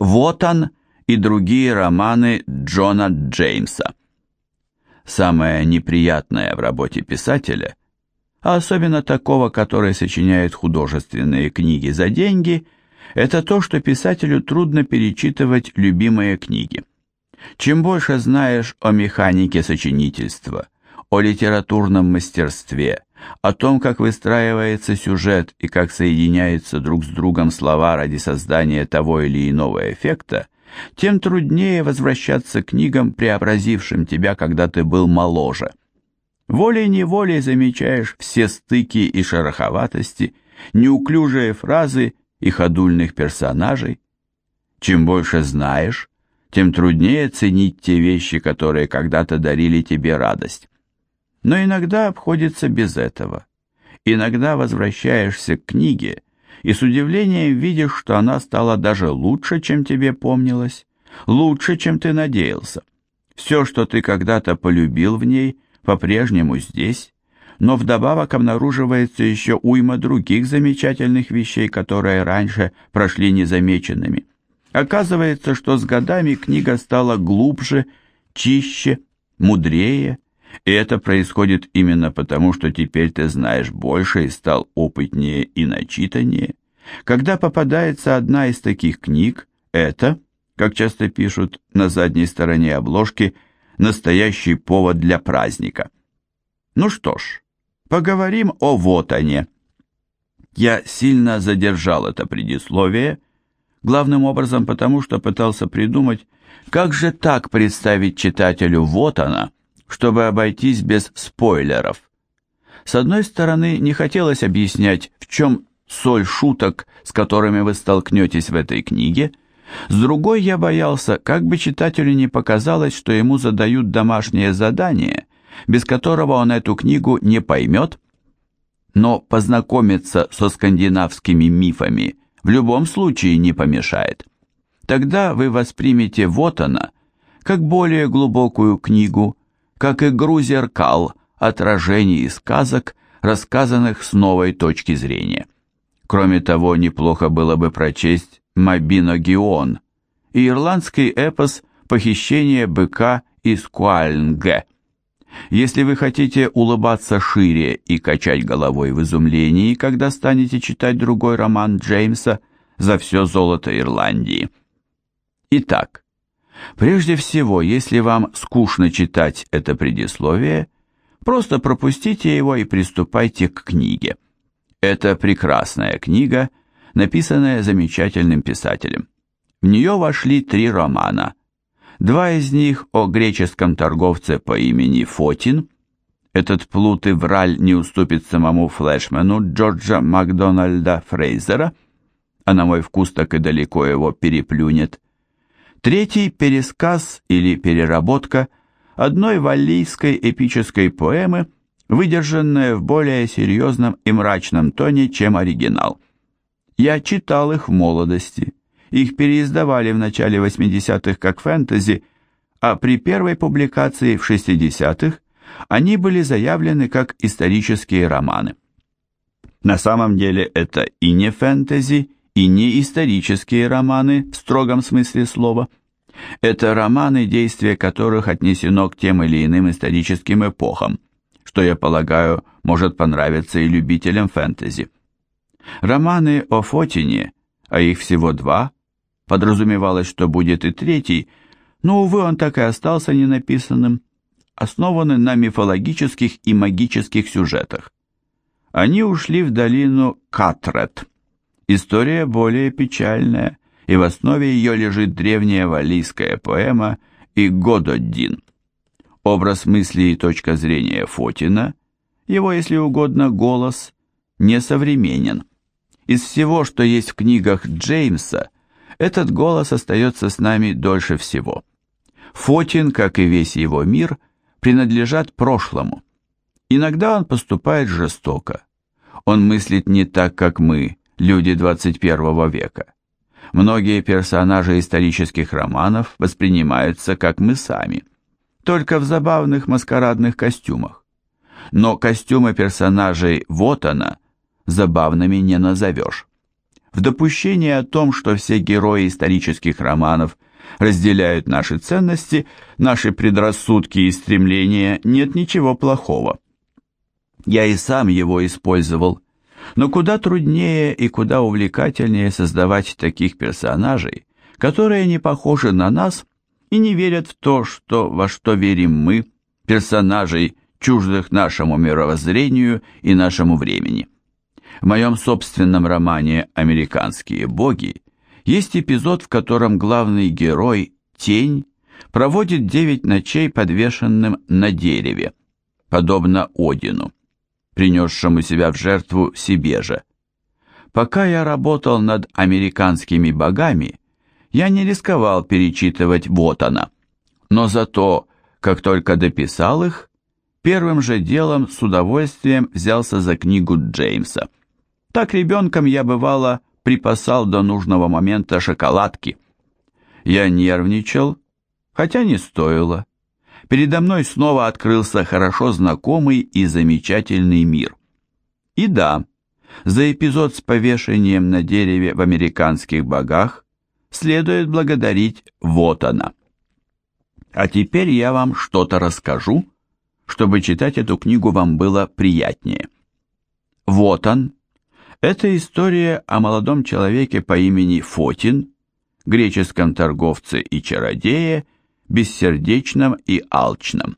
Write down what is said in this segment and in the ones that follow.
Вот он и другие романы Джона Джеймса. Самое неприятное в работе писателя, а особенно такого, который сочиняет художественные книги за деньги, это то, что писателю трудно перечитывать любимые книги. Чем больше знаешь о механике сочинительства, о литературном мастерстве, о том, как выстраивается сюжет и как соединяются друг с другом слова ради создания того или иного эффекта, тем труднее возвращаться к книгам, преобразившим тебя, когда ты был моложе. Волей-неволей замечаешь все стыки и шероховатости, неуклюжие фразы и ходульных персонажей. Чем больше знаешь, тем труднее ценить те вещи, которые когда-то дарили тебе радость. Но иногда обходится без этого. Иногда возвращаешься к книге и с удивлением видишь, что она стала даже лучше, чем тебе помнилось, лучше, чем ты надеялся. Все, что ты когда-то полюбил в ней, по-прежнему здесь, но вдобавок обнаруживается еще уйма других замечательных вещей, которые раньше прошли незамеченными. Оказывается, что с годами книга стала глубже, чище, мудрее, и это происходит именно потому, что теперь ты знаешь больше и стал опытнее и начитаннее. Когда попадается одна из таких книг, это, как часто пишут на задней стороне обложки, настоящий повод для праздника. Ну что ж, поговорим о Вотане. Я сильно задержал это предисловие, главным образом потому, что пытался придумать, как же так представить читателю вот она, чтобы обойтись без спойлеров. С одной стороны, не хотелось объяснять, в чем соль шуток, с которыми вы столкнетесь в этой книге, с другой я боялся, как бы читателю не показалось, что ему задают домашнее задание, без которого он эту книгу не поймет, но познакомиться со скандинавскими мифами в любом случае не помешает. Тогда вы воспримете вот она, как более глубокую книгу, как игру зеркал, отражений и сказок, рассказанных с новой точки зрения. Кроме того, неплохо было бы прочесть «Мабино Гион» и ирландский эпос «Похищение быка из Куальнге». Если вы хотите улыбаться шире и качать головой в изумлении, когда станете читать другой роман Джеймса «За все золото Ирландии». Итак, прежде всего, если вам скучно читать это предисловие, просто пропустите его и приступайте к книге. Это прекрасная книга, написанная замечательным писателем. В нее вошли три романа – Два из них о греческом торговце по имени Фотин. Этот плут и враль не уступит самому флешмену Джорджа Макдональда Фрейзера, а на мой вкус так и далеко его переплюнет. Третий – пересказ или переработка одной валлийской эпической поэмы, выдержанная в более серьезном и мрачном тоне, чем оригинал. Я читал их в молодости – их переиздавали в начале 80-х как фэнтези, а при первой публикации в 60-х они были заявлены как исторические романы. На самом деле это и не фэнтези, и не исторические романы в строгом смысле слова. Это романы, действие которых отнесено к тем или иным историческим эпохам, что, я полагаю, может понравиться и любителям фэнтези. Романы о Фотине, а их всего два, Подразумевалось, что будет и третий, но, увы, он так и остался ненаписанным, основаны на мифологических и магических сюжетах. Они ушли в долину Катрет. История более печальная, и в основе ее лежит древняя валлийская поэма и Гододдин. Образ мысли и точка зрения Фотина, его, если угодно, голос, несовременен. Из всего, что есть в книгах Джеймса – этот голос остается с нами дольше всего. Фотин, как и весь его мир, принадлежат прошлому. Иногда он поступает жестоко. Он мыслит не так, как мы, люди 21 века. Многие персонажи исторических романов воспринимаются, как мы сами, только в забавных маскарадных костюмах. Но костюмы персонажей вот она, забавными не назовешь. в допущении о том, что все герои исторических романов разделяют наши ценности, наши предрассудки и стремления, нет ничего плохого. Я и сам его использовал, но куда труднее и куда увлекательнее создавать таких персонажей, которые не похожи на нас и не верят в то, что во что верим мы, персонажей, чуждых нашему мировоззрению и нашему времени. В моем собственном романе «Американские боги» есть эпизод, в котором главный герой, Тень, проводит девять ночей подвешенным на дереве, подобно Одину, принесшему себя в жертву себе же. Пока я работал над американскими богами, я не рисковал перечитывать вот она, но зато, как только дописал их, первым же делом с удовольствием взялся за книгу Джеймса – так ребенком я, бывало, припасал до нужного момента шоколадки. Я нервничал, хотя не стоило. Передо мной снова открылся хорошо знакомый и замечательный мир. И да, за эпизод с повешением на дереве в американских богах следует благодарить вот она. А теперь я вам что-то расскажу, чтобы читать эту книгу вам было приятнее. Вот он, это история о молодом человеке по имени Фотин, греческом торговце и чародее, бессердечном и алчном.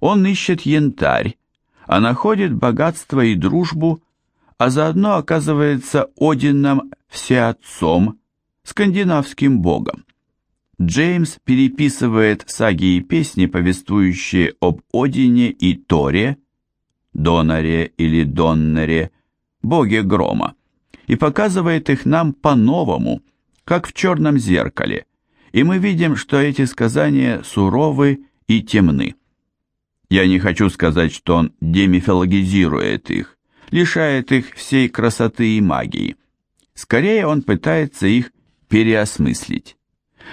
Он ищет янтарь, а находит богатство и дружбу, а заодно оказывается Одином всеотцом, скандинавским богом. Джеймс переписывает саги и песни, повествующие об Одине и Торе, Донаре или Доннере, боге грома, и показывает их нам по-новому, как в черном зеркале, и мы видим, что эти сказания суровы и темны. Я не хочу сказать, что он демифологизирует их, лишает их всей красоты и магии. Скорее он пытается их переосмыслить.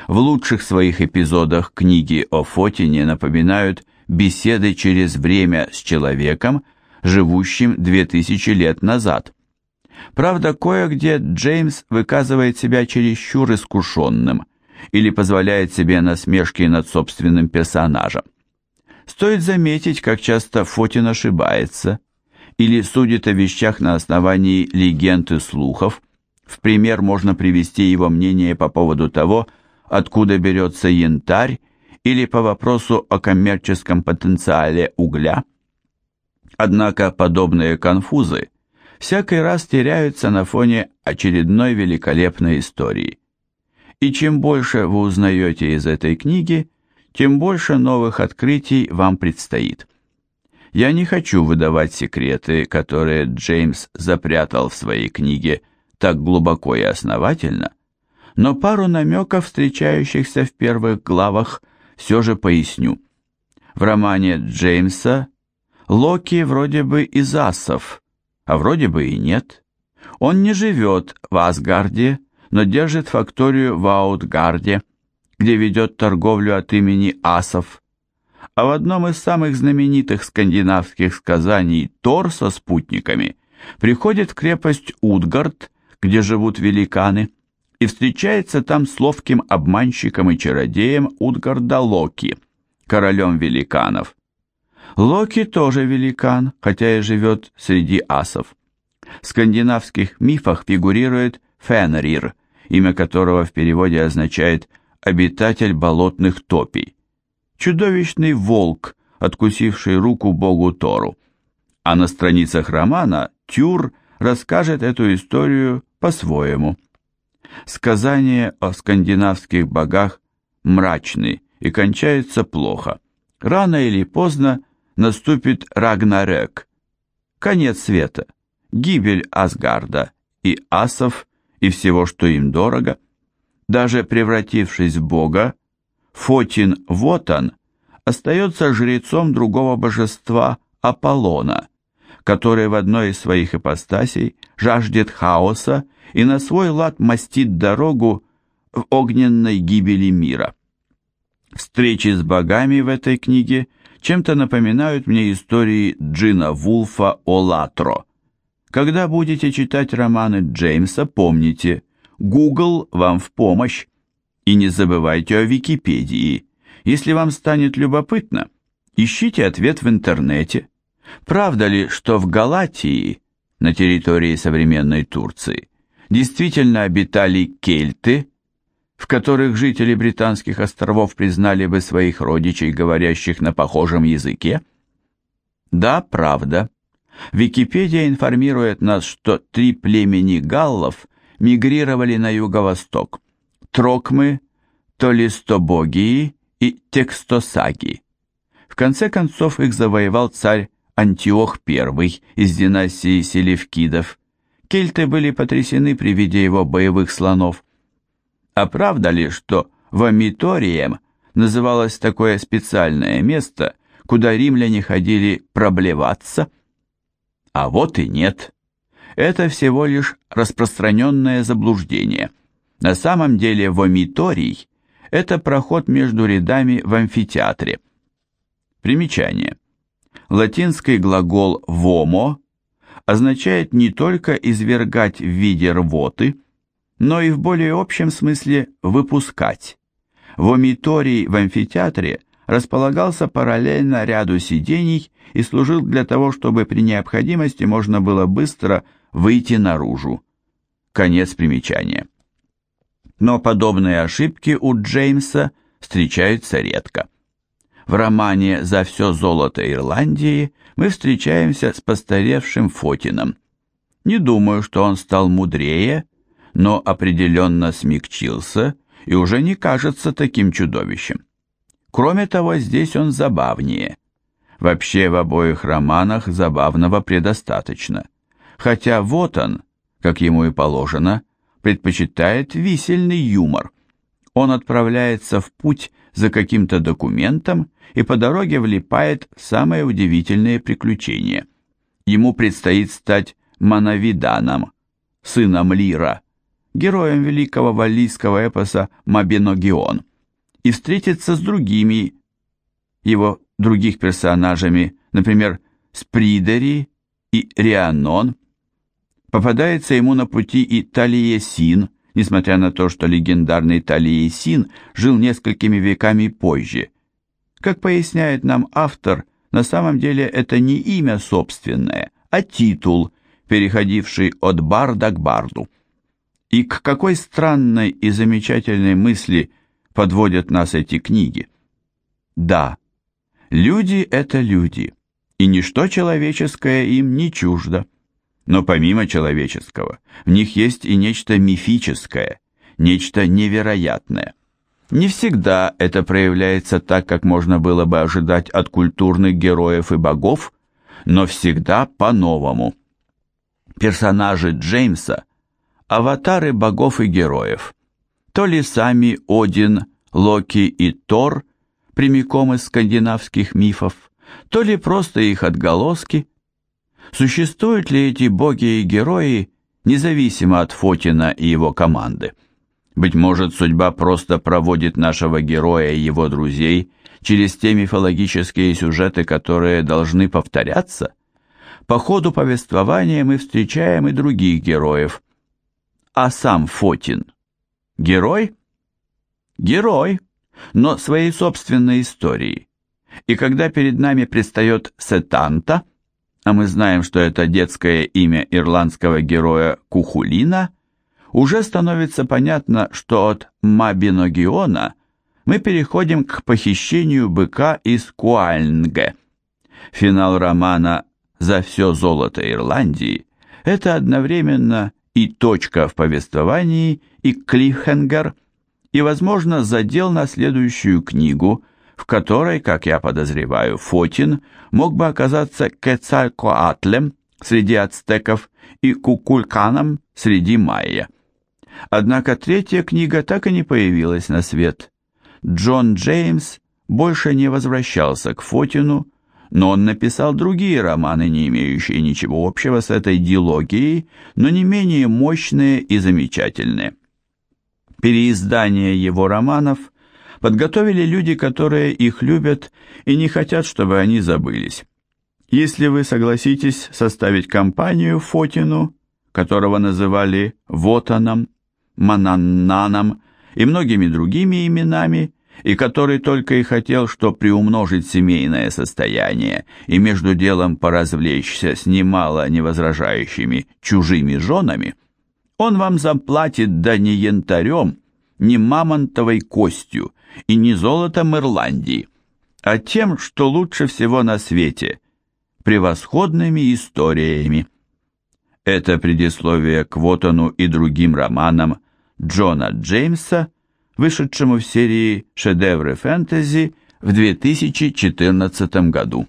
В лучших своих эпизодах книги о Фотине напоминают беседы через время с человеком, живущим две тысячи лет назад. Правда, кое-где Джеймс выказывает себя чересчур искушенным или позволяет себе насмешки над собственным персонажем. Стоит заметить, как часто Фотин ошибается или судит о вещах на основании легенд и слухов. В пример можно привести его мнение по поводу того, откуда берется янтарь, или по вопросу о коммерческом потенциале угля – Однако подобные конфузы всякий раз теряются на фоне очередной великолепной истории. И чем больше вы узнаете из этой книги, тем больше новых открытий вам предстоит. Я не хочу выдавать секреты, которые Джеймс запрятал в своей книге так глубоко и основательно, но пару намеков, встречающихся в первых главах, все же поясню. В романе Джеймса Локи вроде бы из асов, а вроде бы и нет. Он не живет в Асгарде, но держит факторию в Аутгарде, где ведет торговлю от имени асов. А в одном из самых знаменитых скандинавских сказаний Тор со спутниками приходит в крепость Утгард, где живут великаны, и встречается там с ловким обманщиком и чародеем Утгарда Локи, королем великанов. Локи тоже великан, хотя и живет среди асов. В скандинавских мифах фигурирует Фенрир, имя которого в переводе означает «обитатель болотных топий». Чудовищный волк, откусивший руку богу Тору. А на страницах романа Тюр расскажет эту историю по-своему. Сказания о скандинавских богах мрачны и кончаются плохо. Рано или поздно наступит Рагнарёк, конец света, гибель Асгарда и асов и всего, что им дорого. Даже превратившись в бога, Фотин Вотан остается жрецом другого божества Аполлона, который в одной из своих ипостасей жаждет хаоса и на свой лад мастит дорогу в огненной гибели мира. Встречи с богами в этой книге – чем-то напоминают мне истории Джина Вулфа о Латро, Когда будете читать романы Джеймса, помните, Google вам в помощь. И не забывайте о Википедии. Если вам станет любопытно, ищите ответ в интернете. Правда ли, что в Галатии, на территории современной Турции, действительно обитали кельты, в которых жители британских островов признали бы своих родичей, говорящих на похожем языке? Да, правда. Википедия информирует нас, что три племени галлов мигрировали на юго-восток. Трокмы, Толистобогии и Текстосаги. В конце концов их завоевал царь Антиох I из династии Селевкидов. Кельты были потрясены при виде его боевых слонов. А правда ли, что Вамиторием называлось такое специальное место, куда римляне ходили проблеваться? А вот и нет. Это всего лишь распространенное заблуждение. На самом деле вомиторий – это проход между рядами в амфитеатре. Примечание. Латинский глагол «вомо» означает не только извергать в виде рвоты, но и в более общем смысле выпускать. Вомиторий в амфитеатре располагался параллельно ряду сидений и служил для того, чтобы при необходимости можно было быстро выйти наружу. Конец примечания. Но подобные ошибки у Джеймса встречаются редко. В романе «За все золото Ирландии» мы встречаемся с постаревшим Фотином. Не думаю, что он стал мудрее, но определенно смягчился и уже не кажется таким чудовищем. Кроме того, здесь он забавнее. Вообще в обоих романах забавного предостаточно. Хотя вот он, как ему и положено, предпочитает висельный юмор. Он отправляется в путь за каким-то документом и по дороге влипает в самые удивительные приключения. Ему предстоит стать Мановиданом, сыном Лира, героем великого валлийского эпоса «Мабиногион», и встретиться с другими его других персонажами, например, с Придери и Рианон. Попадается ему на пути и Талиесин, несмотря на то, что легендарный Талиесин жил несколькими веками позже. Как поясняет нам автор, на самом деле это не имя собственное, а титул, переходивший от барда к барду. И к какой странной и замечательной мысли подводят нас эти книги? Да, люди – это люди, и ничто человеческое им не чуждо. Но помимо человеческого, в них есть и нечто мифическое, нечто невероятное. Не всегда это проявляется так, как можно было бы ожидать от культурных героев и богов, но всегда по-новому. Персонажи Джеймса – аватары богов и героев. То ли сами Один, Локи и Тор, прямиком из скандинавских мифов, то ли просто их отголоски. Существуют ли эти боги и герои, независимо от Фотина и его команды? Быть может, судьба просто проводит нашего героя и его друзей через те мифологические сюжеты, которые должны повторяться? По ходу повествования мы встречаем и других героев, а сам Фотин? Герой? Герой, но своей собственной истории. И когда перед нами предстает Сетанта, а мы знаем, что это детское имя ирландского героя Кухулина, уже становится понятно, что от Мабиногиона мы переходим к похищению быка из Куальнге. Финал романа «За все золото Ирландии» – это одновременно и точка в повествовании, и клифхенгер, и, возможно, задел на следующую книгу, в которой, как я подозреваю, Фотин мог бы оказаться Кецалькоатлем среди ацтеков и Кукульканом среди майя. Однако третья книга так и не появилась на свет. Джон Джеймс больше не возвращался к Фотину, но он написал другие романы, не имеющие ничего общего с этой дилогией, но не менее мощные и замечательные. Переиздание его романов подготовили люди, которые их любят и не хотят, чтобы они забылись. Если вы согласитесь составить компанию Фотину, которого называли Вотаном, Мананнаном и многими другими именами, и который только и хотел, что приумножить семейное состояние и между делом поразвлечься с немало невозражающими чужими женами, он вам заплатит да не янтарем, не мамонтовой костью и не золотом Ирландии, а тем, что лучше всего на свете, превосходными историями. Это предисловие к Вотону и другим романам Джона Джеймса, вышедшему в серии «Шедевры фэнтези» в 2014 году.